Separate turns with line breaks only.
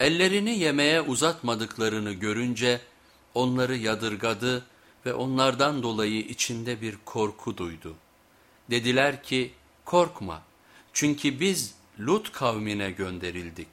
Ellerini yemeğe uzatmadıklarını görünce onları yadırgadı ve onlardan dolayı içinde bir korku duydu. Dediler ki korkma çünkü biz Lut kavmine gönderildik.